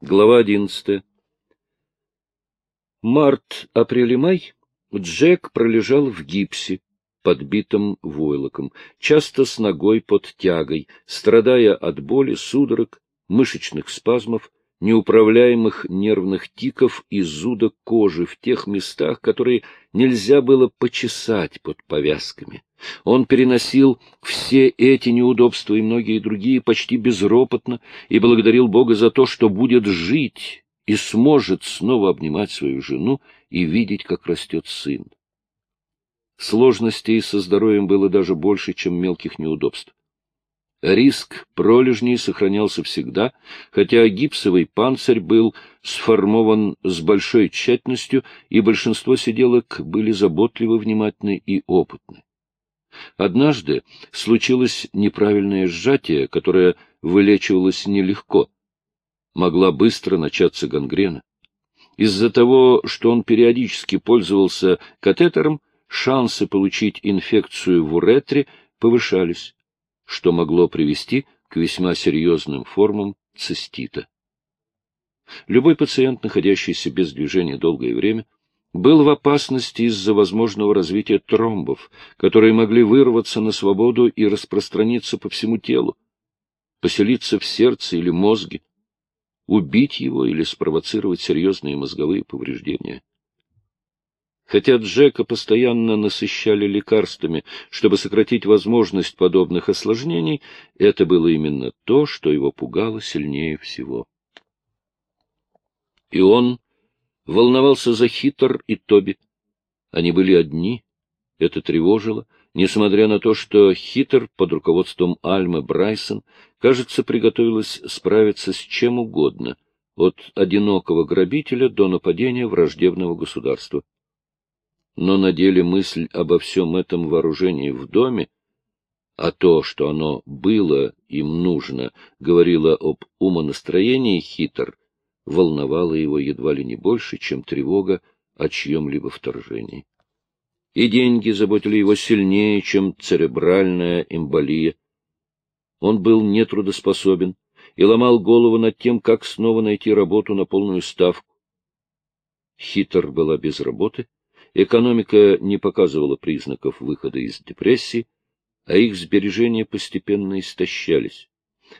Глава одиннадцатая. Март, апрель и май Джек пролежал в гипсе, подбитым войлоком, часто с ногой под тягой, страдая от боли, судорог, мышечных спазмов, неуправляемых нервных тиков и зуда кожи в тех местах, которые нельзя было почесать под повязками. Он переносил все эти неудобства и многие другие почти безропотно и благодарил Бога за то, что будет жить и сможет снова обнимать свою жену и видеть, как растет сын. Сложностей со здоровьем было даже больше, чем мелких неудобств. Риск пролежней сохранялся всегда, хотя гипсовый панцирь был сформован с большой тщательностью, и большинство сиделок были заботливы, внимательны и опытны. Однажды случилось неправильное сжатие, которое вылечивалось нелегко. Могла быстро начаться гангрена. Из-за того, что он периодически пользовался катетером, шансы получить инфекцию в уретре повышались, что могло привести к весьма серьезным формам цистита. Любой пациент, находящийся без движения долгое время, был в опасности из-за возможного развития тромбов, которые могли вырваться на свободу и распространиться по всему телу, поселиться в сердце или мозге, убить его или спровоцировать серьезные мозговые повреждения. Хотя Джека постоянно насыщали лекарствами, чтобы сократить возможность подобных осложнений, это было именно то, что его пугало сильнее всего. И он волновался за Хитер и Тоби. Они были одни, это тревожило, несмотря на то, что Хитер под руководством Альмы Брайсон, кажется, приготовилась справиться с чем угодно, от одинокого грабителя до нападения враждебного государства. Но на деле мысль обо всем этом вооружении в доме, а то, что оно было им нужно, говорило об умонастроении Хитер, волновало его едва ли не больше, чем тревога о чьем-либо вторжении. И деньги заботили его сильнее, чем церебральная эмболия. Он был нетрудоспособен и ломал голову над тем, как снова найти работу на полную ставку. Хитр была без работы, экономика не показывала признаков выхода из депрессии, а их сбережения постепенно истощались.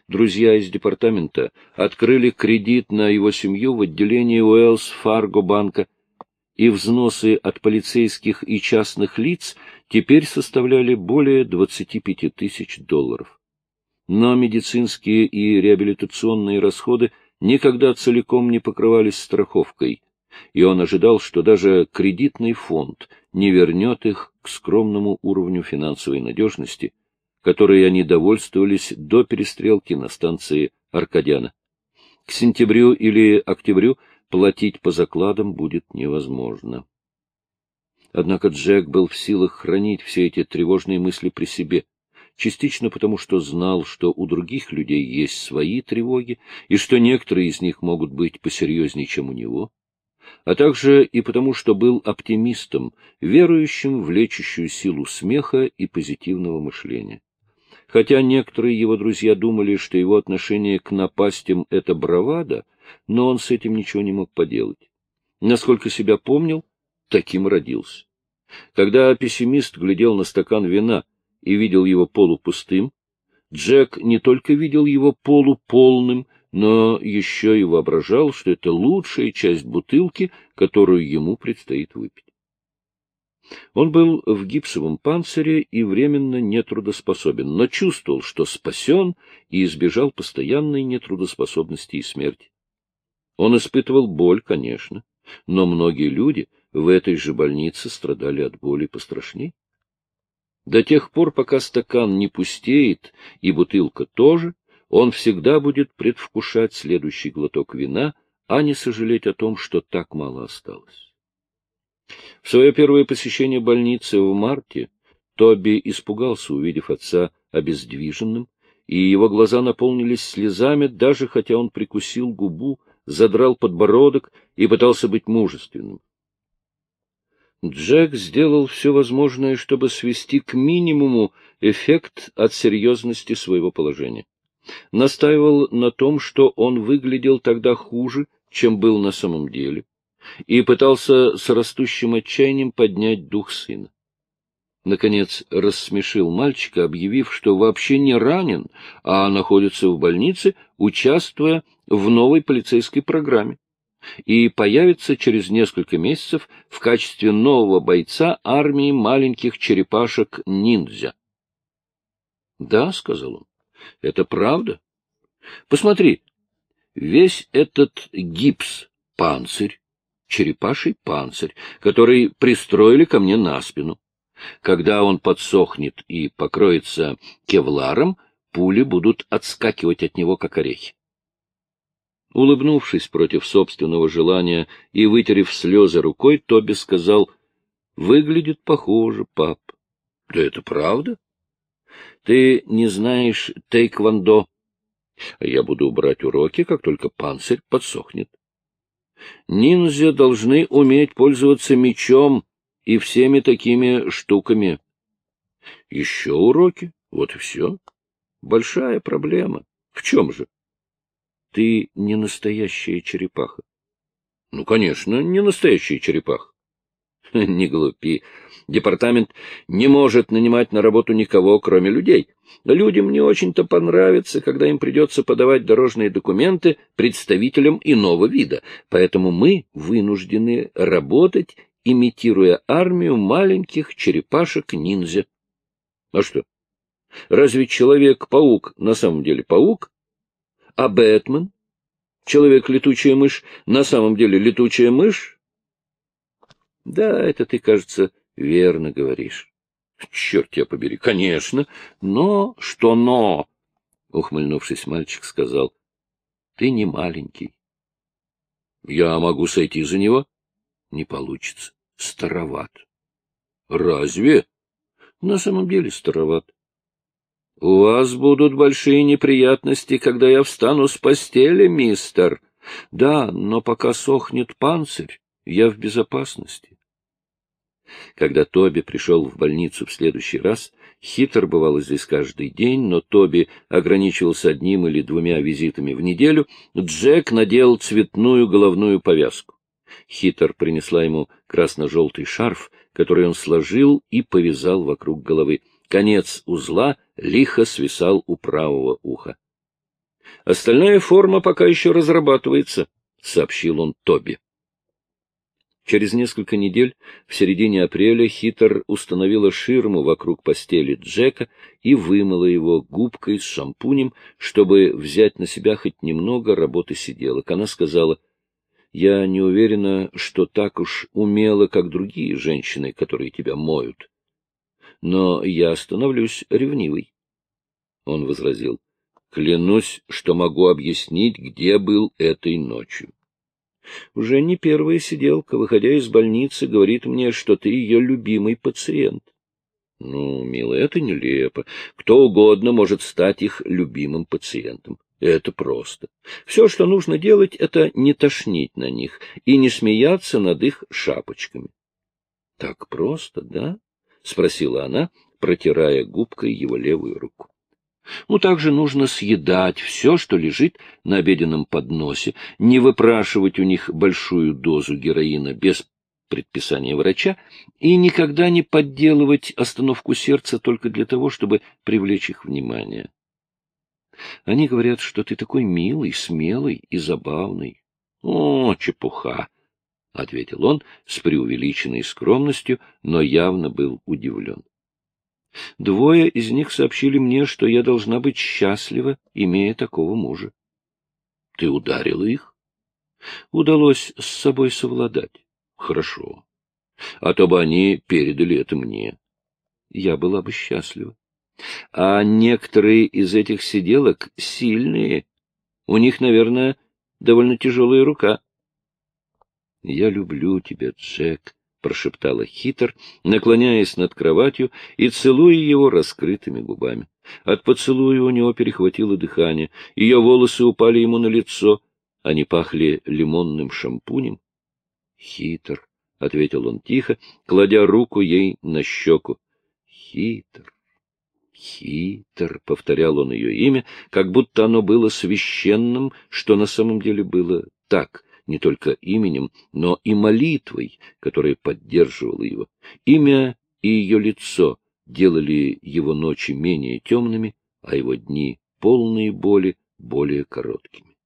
Друзья из департамента открыли кредит на его семью в отделении Уэллс Фарго банка, и взносы от полицейских и частных лиц теперь составляли более 25 тысяч долларов. Но медицинские и реабилитационные расходы никогда целиком не покрывались страховкой, и он ожидал, что даже кредитный фонд не вернет их к скромному уровню финансовой надежности, которой они довольствовались до перестрелки на станции Аркадяна. К сентябрю или октябрю платить по закладам будет невозможно. Однако Джек был в силах хранить все эти тревожные мысли при себе, частично потому, что знал, что у других людей есть свои тревоги, и что некоторые из них могут быть посерьезнее, чем у него, а также и потому, что был оптимистом, верующим в лечащую силу смеха и позитивного мышления. Хотя некоторые его друзья думали, что его отношение к напастям — это бравада, но он с этим ничего не мог поделать. Насколько себя помнил, таким родился. Когда пессимист глядел на стакан вина и видел его полупустым, Джек не только видел его полуполным, но еще и воображал, что это лучшая часть бутылки, которую ему предстоит выпить. Он был в гипсовом панцире и временно нетрудоспособен, но чувствовал, что спасен и избежал постоянной нетрудоспособности и смерти. Он испытывал боль, конечно, но многие люди в этой же больнице страдали от боли пострашней. До тех пор, пока стакан не пустеет и бутылка тоже, он всегда будет предвкушать следующий глоток вина, а не сожалеть о том, что так мало осталось. В свое первое посещение больницы в марте Тоби испугался, увидев отца обездвиженным, и его глаза наполнились слезами, даже хотя он прикусил губу, задрал подбородок и пытался быть мужественным. Джек сделал все возможное, чтобы свести к минимуму эффект от серьезности своего положения. настаивал на том, что он выглядел тогда хуже, чем был на самом деле, и пытался с растущим отчаянием поднять дух сына. Наконец рассмешил мальчика, объявив, что вообще не ранен, а находится в больнице, участвуя в новой полицейской программе, и появится через несколько месяцев в качестве нового бойца армии маленьких черепашек-ниндзя. — Да, — сказал он, — это правда. Посмотри, весь этот гипс — панцирь, черепаший панцирь, который пристроили ко мне на спину. Когда он подсохнет и покроется кевларом, пули будут отскакивать от него, как орехи. Улыбнувшись против собственного желания и вытерев слезы рукой, Тоби сказал, — Выглядит похоже, пап. — Да это правда? — Ты не знаешь тейквондо. Я буду брать уроки, как только панцирь подсохнет. Ниндзя должны уметь пользоваться мечом и всеми такими штуками. Еще уроки, вот и все. Большая проблема. В чем же? Ты не настоящая черепаха. Ну, конечно, не настоящая черепаха. Не глупи. Департамент не может нанимать на работу никого, кроме людей. Людям не очень-то понравится, когда им придется подавать дорожные документы представителям иного вида, поэтому мы вынуждены работать, имитируя армию маленьких черепашек-ниндзя. А что? Разве Человек-паук на самом деле паук? А Бэтмен? Человек-летучая мышь на самом деле летучая мышь? Да, это ты, кажется, верно говоришь. Черт тебя побери, конечно. Но что но? Ухмыльнувшись, мальчик сказал. Ты не маленький. Я могу сойти за него? Не получится. Староват. Разве? На самом деле староват. — У вас будут большие неприятности, когда я встану с постели, мистер. Да, но пока сохнет панцирь, я в безопасности. Когда Тоби пришел в больницу в следующий раз, Хитр бывал здесь каждый день, но Тоби ограничивался одним или двумя визитами в неделю, Джек надел цветную головную повязку. Хитр принесла ему красно-желтый шарф, который он сложил и повязал вокруг головы. Конец узла лихо свисал у правого уха. — Остальная форма пока еще разрабатывается, — сообщил он Тоби. Через несколько недель, в середине апреля, Хитер установила ширму вокруг постели Джека и вымыла его губкой с шампунем, чтобы взять на себя хоть немного работы сиделок. Она сказала, «Я не уверена, что так уж умела, как другие женщины, которые тебя моют но я становлюсь ревнивой. Он возразил, клянусь, что могу объяснить, где был этой ночью. Уже не первая сиделка, выходя из больницы, говорит мне, что ты ее любимый пациент. Ну, милая, это нелепо. Кто угодно может стать их любимым пациентом. Это просто. Все, что нужно делать, это не тошнить на них и не смеяться над их шапочками. Так просто, да? — спросила она, протирая губкой его левую руку. Ну, также нужно съедать все, что лежит на обеденном подносе, не выпрашивать у них большую дозу героина без предписания врача и никогда не подделывать остановку сердца только для того, чтобы привлечь их внимание. Они говорят, что ты такой милый, смелый и забавный. О, чепуха! — ответил он с преувеличенной скромностью, но явно был удивлен. Двое из них сообщили мне, что я должна быть счастлива, имея такого мужа. — Ты ударила их? — Удалось с собой совладать. — Хорошо. А то бы они передали это мне. Я была бы счастлива. А некоторые из этих сиделок сильные. У них, наверное, довольно тяжелая рука. — Я люблю тебя, Джек, — прошептала Хитер, наклоняясь над кроватью и целуя его раскрытыми губами. От поцелуя у него перехватило дыхание, ее волосы упали ему на лицо, они пахли лимонным шампунем. — Хитер, — ответил он тихо, кладя руку ей на щеку. — Хитер, Хитр, — повторял он ее имя, как будто оно было священным, что на самом деле было так, не только именем, но и молитвой, которая поддерживала его. Имя и ее лицо делали его ночи менее темными, а его дни, полные боли, более короткими.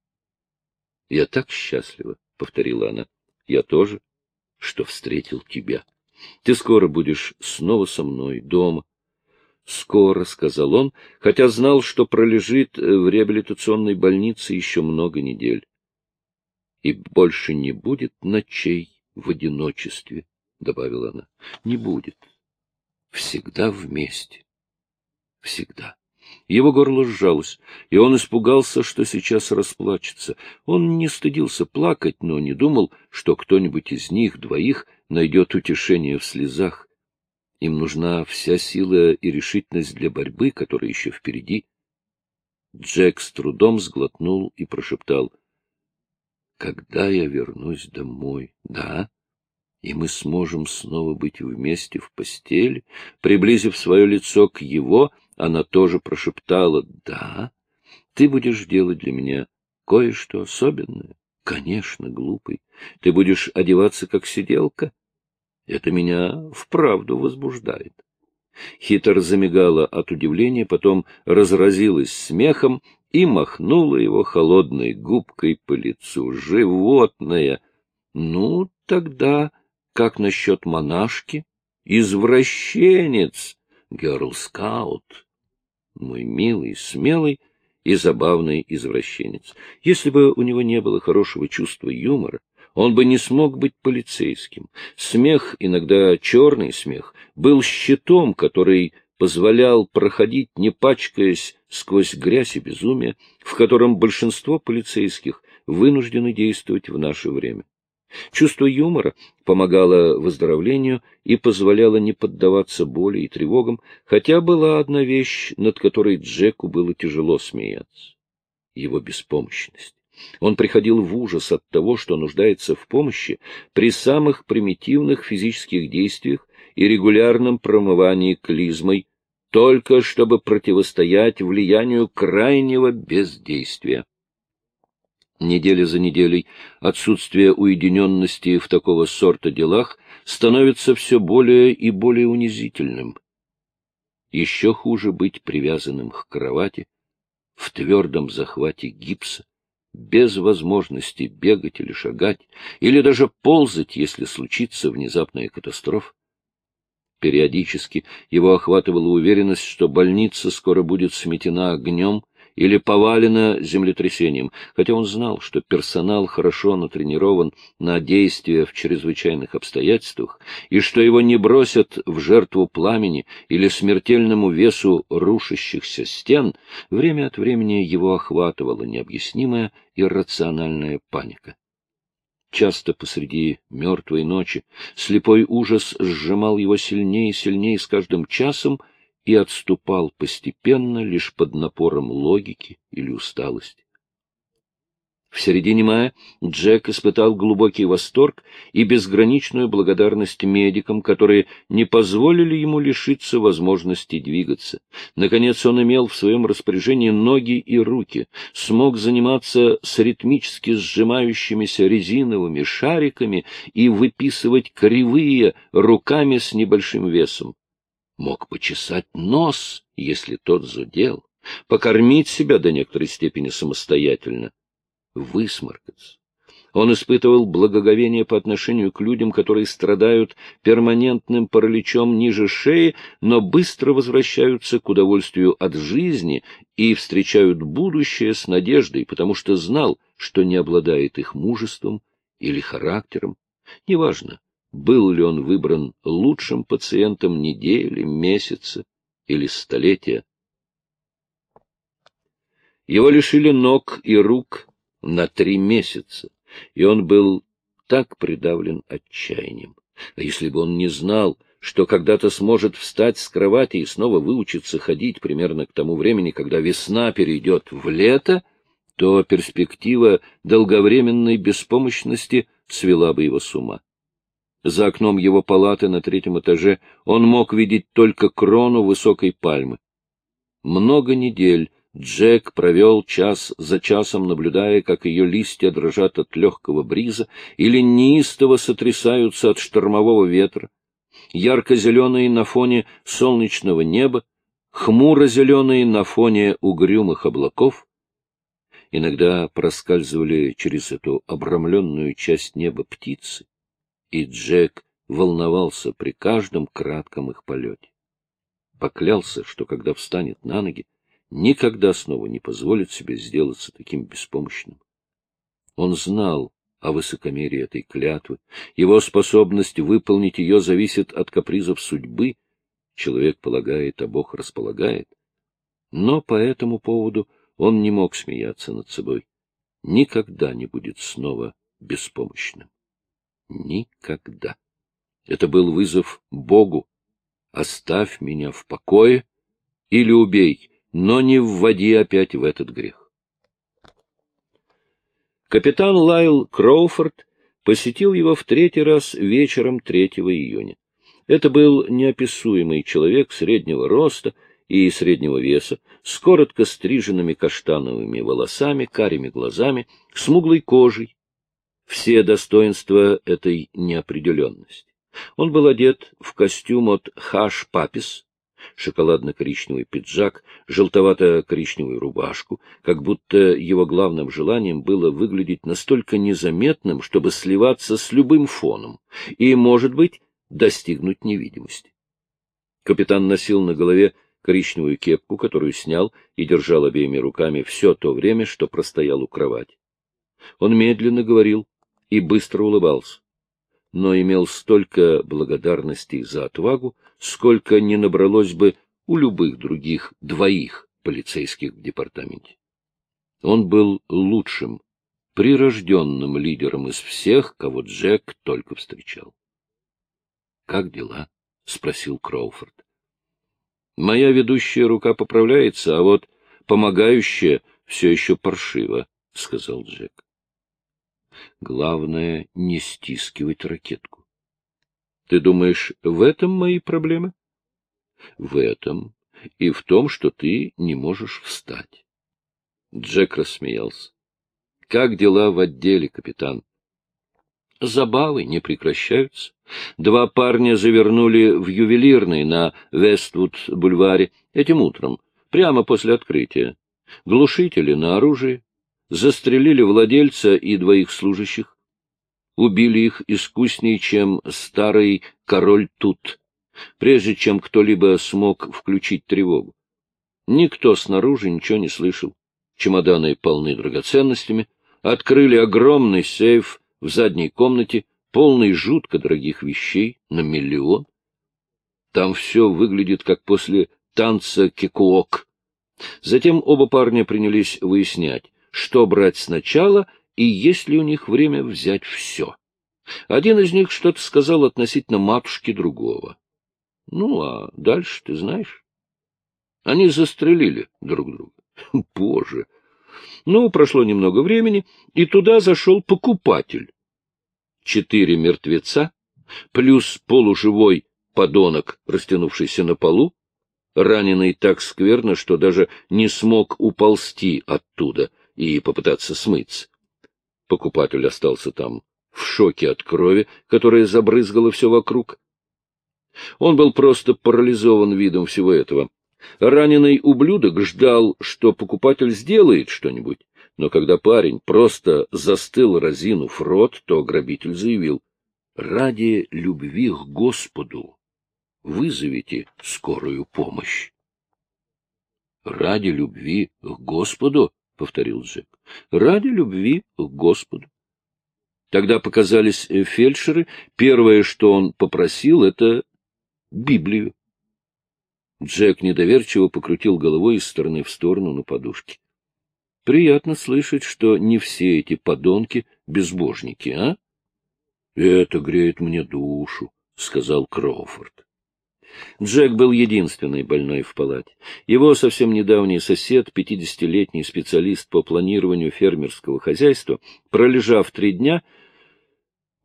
— Я так счастлива, — повторила она. — Я тоже, что встретил тебя. Ты скоро будешь снова со мной дома. — Скоро, — сказал он, хотя знал, что пролежит в реабилитационной больнице еще много недель. — И больше не будет ночей в одиночестве, — добавила она. — Не будет. Всегда вместе. Всегда. Его горло сжалось, и он испугался, что сейчас расплачется. Он не стыдился плакать, но не думал, что кто-нибудь из них двоих найдет утешение в слезах. Им нужна вся сила и решительность для борьбы, которая еще впереди. Джек с трудом сглотнул и прошептал. — Когда я вернусь домой? — Да и мы сможем снова быть вместе в постели. Приблизив свое лицо к его, она тоже прошептала «Да, ты будешь делать для меня кое-что особенное». Конечно, глупый. Ты будешь одеваться как сиделка. Это меня вправду возбуждает. Хитр замигала от удивления, потом разразилась смехом и махнула его холодной губкой по лицу. Животное! Ну, тогда как насчет монашки? Извращенец, герл-скаут. Мой милый, смелый и забавный извращенец. Если бы у него не было хорошего чувства юмора, он бы не смог быть полицейским. Смех, иногда черный смех, был щитом, который позволял проходить, не пачкаясь сквозь грязь и безумие, в котором большинство полицейских вынуждены действовать в наше время. Чувство юмора помогало выздоровлению и позволяло не поддаваться боли и тревогам, хотя была одна вещь, над которой Джеку было тяжело смеяться — его беспомощность. Он приходил в ужас от того, что нуждается в помощи при самых примитивных физических действиях и регулярном промывании клизмой, только чтобы противостоять влиянию крайнего бездействия. Неделя за неделей отсутствие уединенности в такого сорта делах становится все более и более унизительным. Еще хуже быть привязанным к кровати, в твердом захвате гипса, без возможности бегать или шагать, или даже ползать, если случится внезапная катастрофа. Периодически его охватывала уверенность, что больница скоро будет сметена огнем, или повалено землетрясением, хотя он знал, что персонал хорошо натренирован на действия в чрезвычайных обстоятельствах, и что его не бросят в жертву пламени или смертельному весу рушащихся стен, время от времени его охватывала необъяснимая иррациональная паника. Часто посреди мертвой ночи слепой ужас сжимал его сильнее и сильнее с каждым часом, и отступал постепенно лишь под напором логики или усталости. В середине мая Джек испытал глубокий восторг и безграничную благодарность медикам, которые не позволили ему лишиться возможности двигаться. Наконец он имел в своем распоряжении ноги и руки, смог заниматься с ритмически сжимающимися резиновыми шариками и выписывать кривые руками с небольшим весом мог почесать нос, если тот зудел, покормить себя до некоторой степени самостоятельно, высморкаться. Он испытывал благоговение по отношению к людям, которые страдают перманентным параличом ниже шеи, но быстро возвращаются к удовольствию от жизни и встречают будущее с надеждой, потому что знал, что не обладает их мужеством или характером. Неважно, был ли он выбран лучшим пациентом недели, месяца или столетия. Его лишили ног и рук на три месяца, и он был так придавлен отчаянием. А если бы он не знал, что когда-то сможет встать с кровати и снова выучиться ходить примерно к тому времени, когда весна перейдет в лето, то перспектива долговременной беспомощности свела бы его с ума. За окном его палаты на третьем этаже он мог видеть только крону высокой пальмы. Много недель Джек провел час за часом, наблюдая, как ее листья дрожат от легкого бриза или неистово сотрясаются от штормового ветра, ярко-зеленые на фоне солнечного неба, хмуро-зеленые на фоне угрюмых облаков. Иногда проскальзывали через эту обрамленную часть неба птицы, и Джек волновался при каждом кратком их полете. Поклялся, что когда встанет на ноги, никогда снова не позволит себе сделаться таким беспомощным. Он знал о высокомерии этой клятвы, его способность выполнить ее зависит от капризов судьбы, человек полагает, а Бог располагает. Но по этому поводу он не мог смеяться над собой. Никогда не будет снова беспомощным. Никогда. Это был вызов Богу. Оставь меня в покое или убей, но не вводи опять в этот грех. Капитан Лайл Кроуфорд посетил его в третий раз вечером 3 июня. Это был неописуемый человек среднего роста и среднего веса, с коротко стриженными каштановыми волосами, карими глазами, смуглой кожей. Все достоинства этой неопределенности. Он был одет в костюм от Хаш Папис, шоколадно-коричневый пиджак, желтовато-коричневую рубашку, как будто его главным желанием было выглядеть настолько незаметным, чтобы сливаться с любым фоном и, может быть, достигнуть невидимости. Капитан носил на голове коричневую кепку, которую снял и держал обеими руками все то время, что простоял у кровати. Он медленно говорил и быстро улыбался но имел столько благодарности за отвагу, сколько не набралось бы у любых других двоих полицейских в департаменте. Он был лучшим, прирожденным лидером из всех, кого Джек только встречал. — Как дела? — спросил Кроуфорд. — Моя ведущая рука поправляется, а вот помогающая все еще паршиво, — сказал Джек. Главное — не стискивать ракетку. Ты думаешь, в этом мои проблемы? В этом и в том, что ты не можешь встать. Джек рассмеялся. Как дела в отделе, капитан? Забавы не прекращаются. Два парня завернули в ювелирный на Вествуд-бульваре этим утром, прямо после открытия. Глушители на оружие, застрелили владельца и двоих служащих, убили их искуснее, чем старый король Тут, прежде чем кто-либо смог включить тревогу. Никто снаружи ничего не слышал. Чемоданы полны драгоценностями, открыли огромный сейф в задней комнате, полный жутко дорогих вещей на миллион. Там все выглядит как после танца кекуок. Затем оба парня принялись выяснять, что брать сначала и есть ли у них время взять все. Один из них что-то сказал относительно матушки другого. Ну, а дальше ты знаешь. Они застрелили друг друга. Боже! Ну, прошло немного времени, и туда зашел покупатель. Четыре мертвеца, плюс полуживой подонок, растянувшийся на полу, раненый так скверно, что даже не смог уползти оттуда — и попытаться смыться. Покупатель остался там в шоке от крови, которая забрызгала все вокруг. Он был просто парализован видом всего этого. Раненый ублюдок ждал, что покупатель сделает что-нибудь, но когда парень просто застыл разинув рот, то грабитель заявил, «Ради любви к Господу вызовите скорую помощь». «Ради любви к Господу?» — повторил Джек. — Ради любви к Господу. Тогда показались э, фельдшеры. Первое, что он попросил, — это Библию. Джек недоверчиво покрутил головой из стороны в сторону на подушке. — Приятно слышать, что не все эти подонки — безбожники, а? — Это греет мне душу, — сказал Кроуфорд. Джек был единственный больной в палате. Его совсем недавний сосед, пятидесятилетний специалист по планированию фермерского хозяйства, пролежав три дня,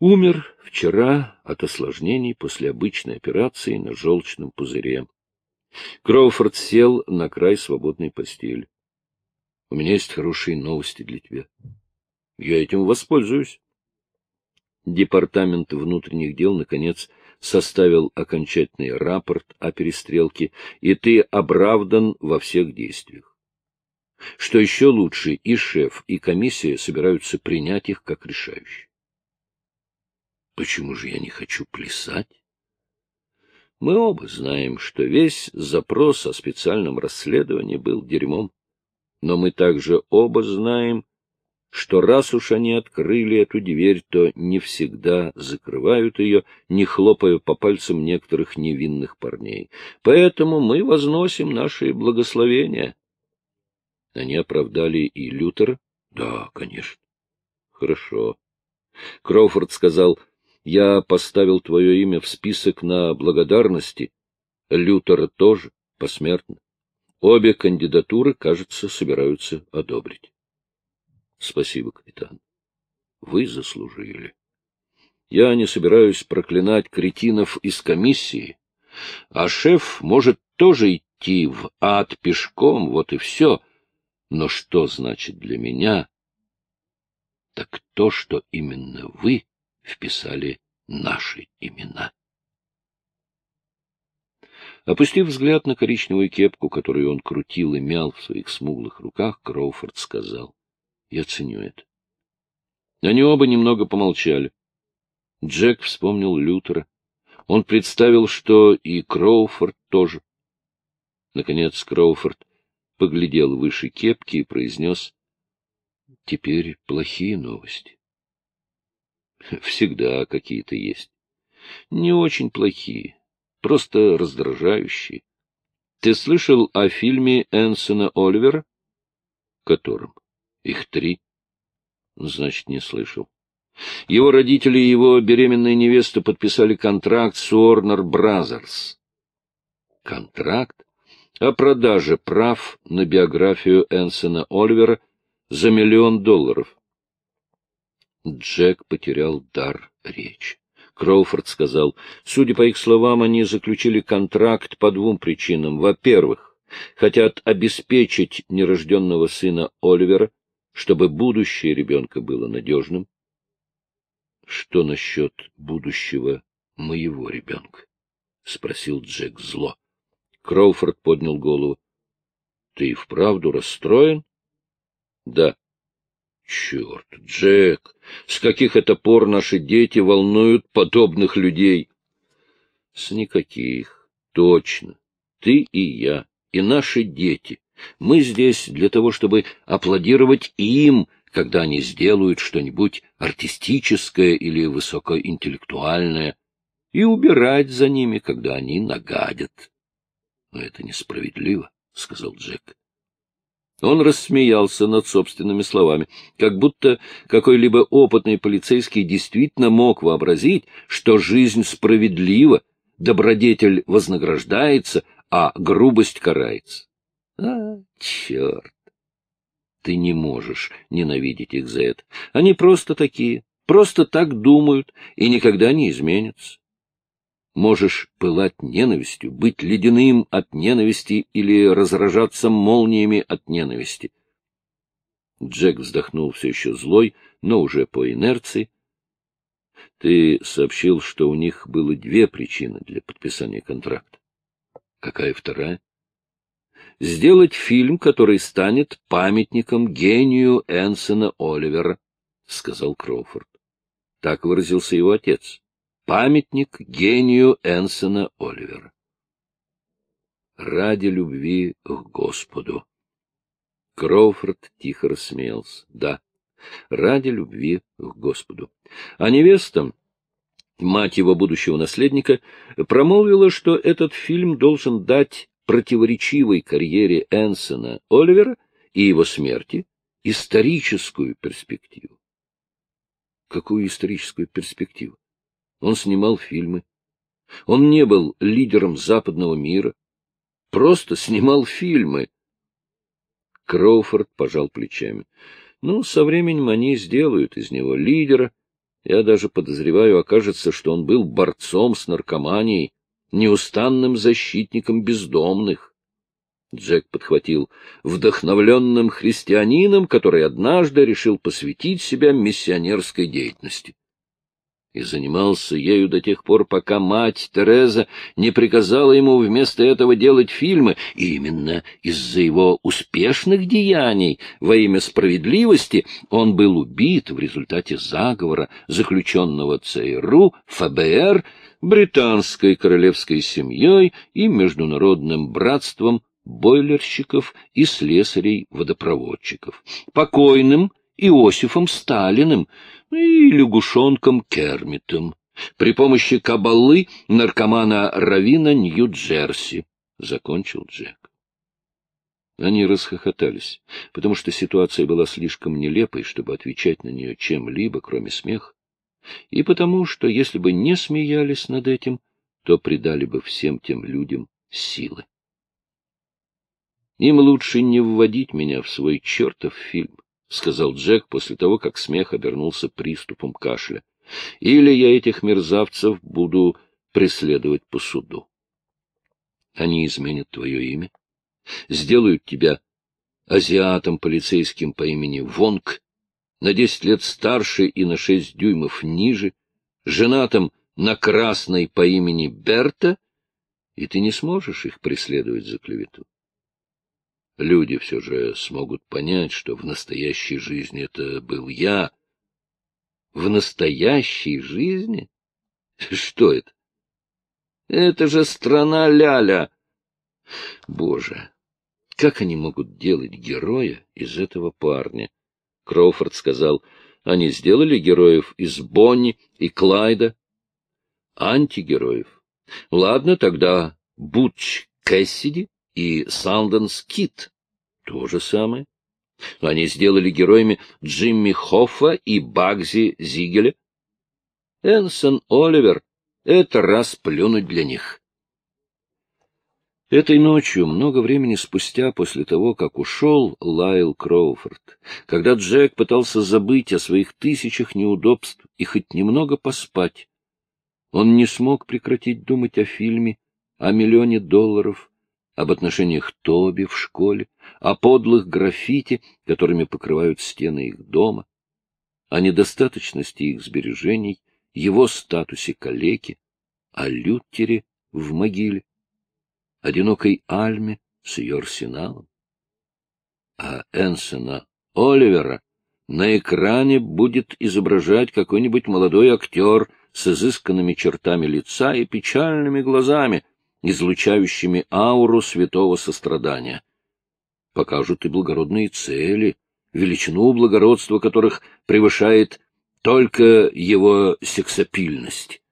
умер вчера от осложнений после обычной операции на желчном пузыре. Кроуфорд сел на край свободной постели. — У меня есть хорошие новости для тебя. Я этим воспользуюсь. Департамент внутренних дел, наконец, составил окончательный рапорт о перестрелке, и ты оправдан во всех действиях. Что еще лучше, и шеф, и комиссия собираются принять их как решающие. Почему же я не хочу плясать? Мы оба знаем, что весь запрос о специальном расследовании был дерьмом. Но мы также оба знаем, что раз уж они открыли эту дверь, то не всегда закрывают ее, не хлопая по пальцам некоторых невинных парней. Поэтому мы возносим наши благословения. Они оправдали и Лютера? Да, конечно. Хорошо. Кроуфорд сказал, я поставил твое имя в список на благодарности. Лютера тоже, посмертно. Обе кандидатуры, кажется, собираются одобрить. Спасибо, капитан. Вы заслужили. Я не собираюсь проклинать кретинов из комиссии, а шеф может тоже идти в ад пешком, вот и все. Но что значит для меня? Так то, что именно вы вписали наши имена. Опустив взгляд на коричневую кепку, которую он крутил и мял в своих смуглых руках, Кроуфорд сказал, — Я ценю это. Они оба немного помолчали. Джек вспомнил Лютера. Он представил, что и Кроуфорд тоже. Наконец Кроуфорд поглядел выше кепки и произнес, — Теперь плохие новости. Всегда какие-то есть. Не очень плохие, просто раздражающие. Ты слышал о фильме Энсона Оливера? Которым? Их три. Значит, не слышал. Его родители и его беременная невеста подписали контракт с Warner Brothers. Контракт о продаже прав на биографию Энсона Оливера за миллион долларов. Джек потерял дар речи. Кроуфорд сказал, судя по их словам, они заключили контракт по двум причинам. Во-первых, хотят обеспечить нерожденного сына Оливера, чтобы будущее ребенка было надежным. Что насчет будущего моего ребенка? — спросил Джек зло. Кроуфорд поднял голову. — Ты и вправду расстроен? — Да. — Черт, Джек, с каких это пор наши дети волнуют подобных людей? — С никаких. Точно. Ты и я, и наши дети. Мы здесь для того, чтобы аплодировать им, когда они сделают что-нибудь артистическое или высокоинтеллектуальное, и убирать за ними, когда они нагадят. — Но это несправедливо, — сказал Джек. Он рассмеялся над собственными словами, как будто какой-либо опытный полицейский действительно мог вообразить, что жизнь справедлива, добродетель вознаграждается, а грубость карается. А, черт! Ты не можешь ненавидеть их за это. Они просто такие, просто так думают и никогда не изменятся можешь пылать ненавистью, быть ледяным от ненависти или разражаться молниями от ненависти. Джек вздохнул все еще злой, но уже по инерции. Ты сообщил, что у них было две причины для подписания контракта. Какая вторая? Сделать фильм, который станет памятником гению Энсона Оливера, — сказал Кроуфорд. Так выразился его отец. Памятник гению Энсона Оливера. Ради любви к Господу. Кроуфорд тихо рассмеялся. Да, ради любви к Господу. А невеста, мать его будущего наследника, промолвила, что этот фильм должен дать противоречивой карьере Энсона Оливера и его смерти историческую перспективу. Какую историческую перспективу? Он снимал фильмы. Он не был лидером западного мира. Просто снимал фильмы. Кроуфорд пожал плечами. Ну, со временем они сделают из него лидера. Я даже подозреваю, окажется, что он был борцом с наркоманией. Неустанным защитником бездомных. Джек подхватил вдохновленным христианином, который однажды решил посвятить себя миссионерской деятельности и занимался ею до тех пор, пока мать Тереза не приказала ему вместо этого делать фильмы, и именно из-за его успешных деяний во имя справедливости он был убит в результате заговора, заключенного ЦРУ, ФБР, британской королевской семьей и международным братством бойлерщиков и слесарей-водопроводчиков. Покойным Иосифом Сталиным и лягушонком Кермитом при помощи кабалы наркомана Равина Нью-Джерси, — закончил Джек. Они расхохотались, потому что ситуация была слишком нелепой, чтобы отвечать на нее чем-либо, кроме смеха, и потому что, если бы не смеялись над этим, то придали бы всем тем людям силы. Им лучше не вводить меня в свой чертов фильм. — сказал Джек после того, как смех обернулся приступом кашля. — Или я этих мерзавцев буду преследовать по суду. Они изменят твое имя, сделают тебя азиатом полицейским по имени Вонг, на десять лет старше и на шесть дюймов ниже, женатым на красной по имени Берта, и ты не сможешь их преследовать за клевету люди все же смогут понять, что в настоящей жизни это был я. В настоящей жизни? Что это? Это же страна Ляля! Боже, как они могут делать героя из этого парня? Кроуфорд сказал, они сделали героев из Бонни и Клайда. Антигероев. Ладно, тогда Бутч Кэссиди и Санденс Кит. То же самое. Они сделали героями Джимми Хоффа и Багзи Зигеля. Энсон Оливер — это раз плюнуть для них. Этой ночью, много времени спустя после того, как ушел Лайл Кроуфорд, когда Джек пытался забыть о своих тысячах неудобств и хоть немного поспать, он не смог прекратить думать о фильме, о миллионе долларов, об отношениях Тоби в школе, о подлых граффити, которыми покрывают стены их дома, о недостаточности их сбережений, его статусе калеки, о Лютере в могиле, одинокой Альме с ее арсеналом. А Энсона Оливера на экране будет изображать какой-нибудь молодой актер с изысканными чертами лица и печальными глазами — излучающими ауру святого сострадания. Покажут и благородные цели, величину благородства которых превышает только его сексапильность.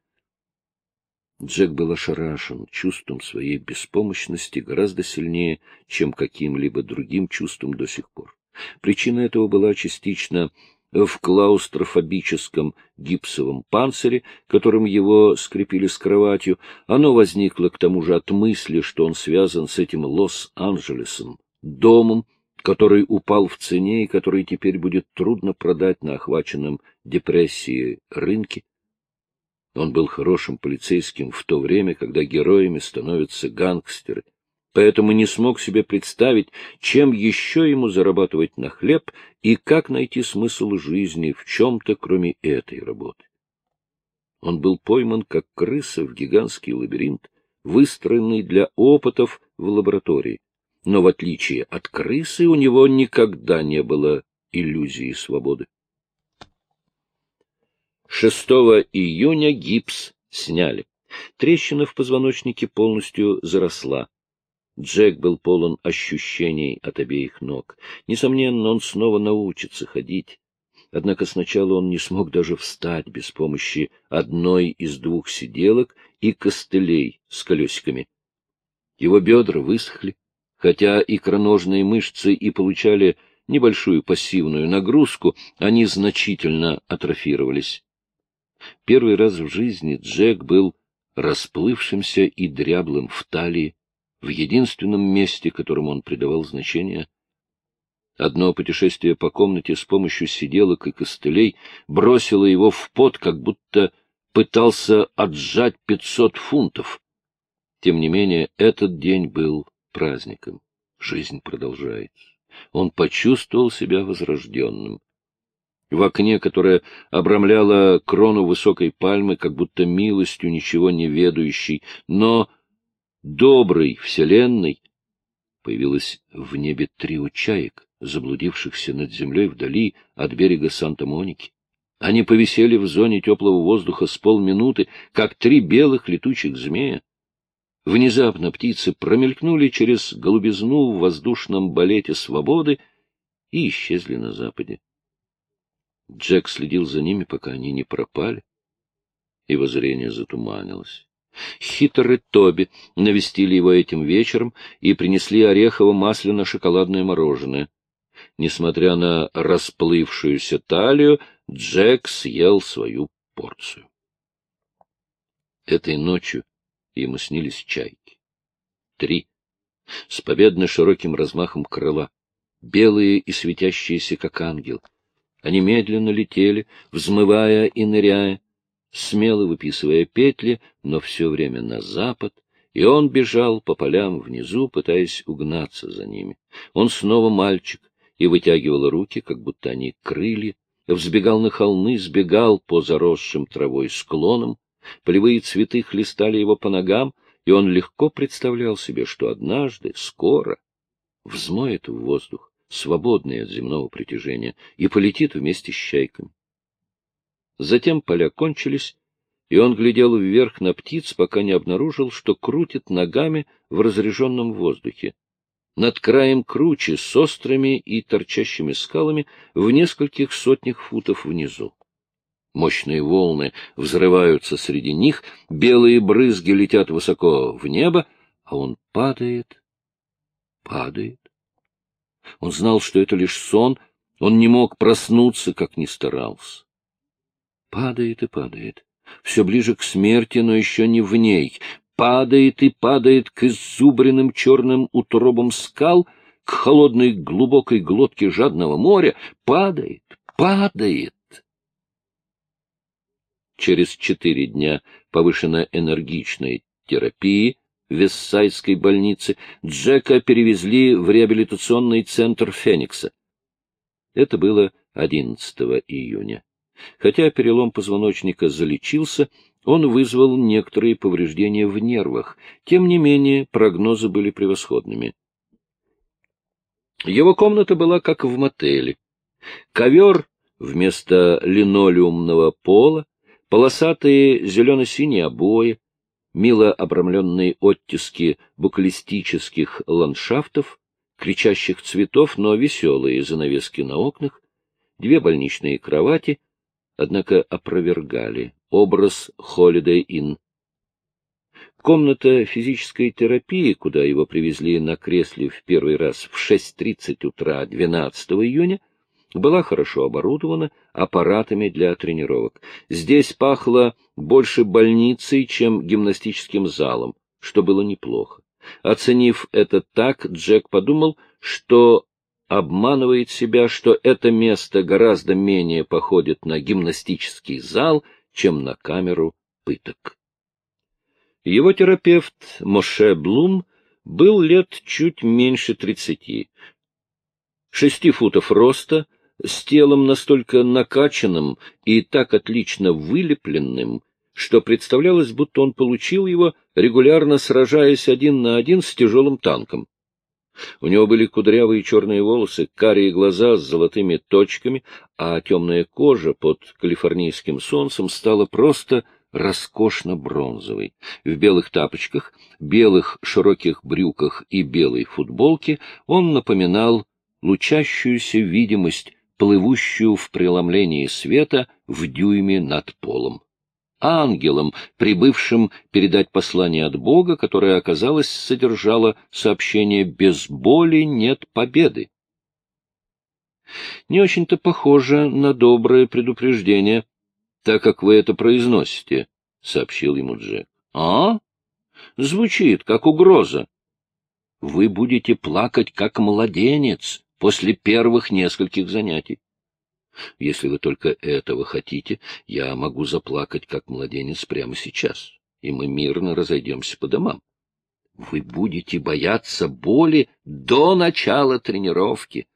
Джек был ошарашен чувством своей беспомощности гораздо сильнее, чем каким-либо другим чувством до сих пор. Причина этого была частично в клаустрофобическом гипсовом панцире, которым его скрепили с кроватью, оно возникло к тому же от мысли, что он связан с этим Лос-Анджелесом, домом, который упал в цене и который теперь будет трудно продать на охваченном депрессией рынке. Он был хорошим полицейским в то время, когда героями становятся гангстеры — поэтому не смог себе представить, чем еще ему зарабатывать на хлеб и как найти смысл жизни в чем-то, кроме этой работы. Он был пойман, как крыса, в гигантский лабиринт, выстроенный для опытов в лаборатории. Но в отличие от крысы у него никогда не было иллюзии свободы. 6 июня гипс сняли. Трещина в позвоночнике полностью заросла. Джек был полон ощущений от обеих ног. Несомненно, он снова научится ходить. Однако сначала он не смог даже встать без помощи одной из двух сиделок и костылей с колесиками. Его бедра высохли, хотя икроножные мышцы и получали небольшую пассивную нагрузку, они значительно атрофировались. Первый раз в жизни Джек был расплывшимся и дряблым в талии, в единственном месте, которому он придавал значение. Одно путешествие по комнате с помощью сиделок и костылей бросило его в пот, как будто пытался отжать пятьсот фунтов. Тем не менее, этот день был праздником. Жизнь продолжается. Он почувствовал себя возрожденным. В окне, которое обрамляло крону высокой пальмы, как будто милостью ничего не ведающей, но доброй вселенной, появилось в небе трио чаек, заблудившихся над землей вдали от берега Санта-Моники. Они повисели в зоне теплого воздуха с полминуты, как три белых летучих змея. Внезапно птицы промелькнули через голубизну в воздушном балете свободы и исчезли на западе. Джек следил за ними, пока они не пропали, и воззрение затуманилось. Хитрый Тоби навестили его этим вечером и принесли орехово-масляно-шоколадное мороженое. Несмотря на расплывшуюся талию, Джек съел свою порцию. Этой ночью ему снились чайки. Три. С победно широким размахом крыла, белые и светящиеся, как ангел. Они медленно летели, взмывая и ныряя, смело выписывая петли, но все время на запад, и он бежал по полям внизу, пытаясь угнаться за ними. Он снова мальчик и вытягивал руки, как будто они крылья, взбегал на холмы, сбегал по заросшим травой склонам, полевые цветы хлестали его по ногам, и он легко представлял себе, что однажды, скоро, взмоет в воздух, свободный от земного притяжения, и полетит вместе с чайками. Затем поля кончились, и он глядел вверх на птиц, пока не обнаружил, что крутит ногами в разреженном воздухе. Над краем кручи с острыми и торчащими скалами в нескольких сотнях футов внизу. Мощные волны взрываются среди них, белые брызги летят высоко в небо, а он падает, падает. Он знал, что это лишь сон, он не мог проснуться, как ни старался. Падает и падает, все ближе к смерти, но еще не в ней, падает и падает к изубренным черным утробам скал, к холодной глубокой глотке жадного моря, падает, падает. Через четыре дня повышенно-энергичной терапии Вессайской больнице Джека перевезли в реабилитационный центр Феникса. Это было 11 июня. Хотя перелом позвоночника залечился, он вызвал некоторые повреждения в нервах. Тем не менее, прогнозы были превосходными. Его комната была как в мотеле. Ковер вместо линолеумного пола, полосатые зелено-синие обои, мило обрамленные оттиски букалистических ландшафтов, кричащих цветов, но веселые занавески на окнах, две больничные кровати, однако опровергали образ Holiday Inn. Комната физической терапии, куда его привезли на кресле в первый раз в 6.30 утра 12 июня, была хорошо оборудована аппаратами для тренировок. Здесь пахло больше больницей, чем гимнастическим залом, что было неплохо. Оценив это так, Джек подумал, что обманывает себя, что это место гораздо менее походит на гимнастический зал, чем на камеру пыток. Его терапевт Моше Блум был лет чуть меньше тридцати, шести футов роста, с телом настолько накачанным и так отлично вылепленным, что представлялось, будто он получил его, регулярно сражаясь один на один с тяжелым танком. У него были кудрявые черные волосы, карие глаза с золотыми точками, а темная кожа под калифорнийским солнцем стала просто роскошно бронзовой. В белых тапочках, белых широких брюках и белой футболке он напоминал лучащуюся видимость, плывущую в преломлении света в дюйме над полом ангелом, прибывшим передать послание от Бога, которое, оказалось, содержало сообщение «без боли нет победы». Не очень-то похоже на доброе предупреждение, так как вы это произносите, — сообщил ему Джек. — А? Звучит, как угроза. Вы будете плакать, как младенец после первых нескольких занятий. Если вы только этого хотите, я могу заплакать, как младенец, прямо сейчас, и мы мирно разойдемся по домам. Вы будете бояться боли до начала тренировки.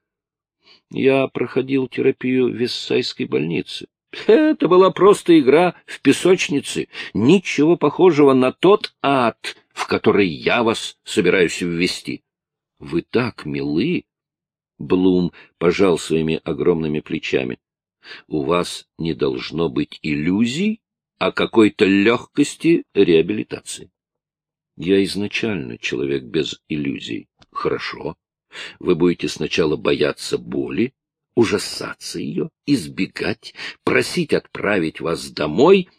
Я проходил терапию в Виссайской больнице. Это была просто игра в песочнице, ничего похожего на тот ад, в который я вас собираюсь ввести. Вы так милы! Блум пожал своими огромными плечами. У вас не должно быть иллюзий о какой-то легкости реабилитации. Я изначально человек без иллюзий. Хорошо. Вы будете сначала бояться боли, ужасаться ее, избегать, просить отправить вас домой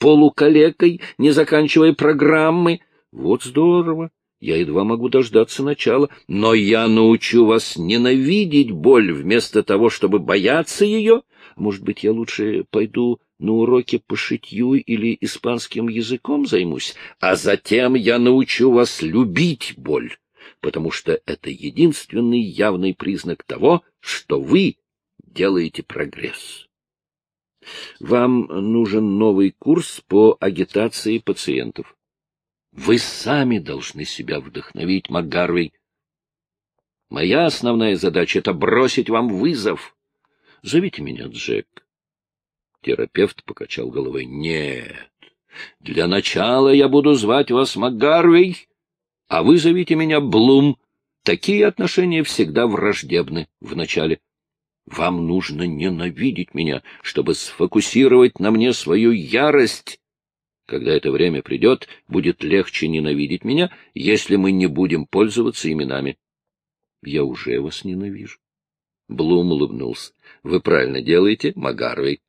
полукалекой, не заканчивая программы. Вот здорово. Я едва могу дождаться начала, но я научу вас ненавидеть боль вместо того, чтобы бояться ее. Может быть, я лучше пойду на уроки по шитью или испанским языком займусь, а затем я научу вас любить боль, потому что это единственный явный признак того, что вы делаете прогресс. Вам нужен новый курс по агитации пациентов. Вы сами должны себя вдохновить, МакГарвей. Моя основная задача — это бросить вам вызов. Зовите меня Джек. Терапевт покачал головой. Нет, для начала я буду звать вас МакГарвей, а вы зовите меня Блум. Такие отношения всегда враждебны в начале. Вам нужно ненавидеть меня, чтобы сфокусировать на мне свою ярость когда это время придет, будет легче ненавидеть меня, если мы не будем пользоваться именами. Я уже вас ненавижу. Блум улыбнулся. Вы правильно делаете, Магарвей.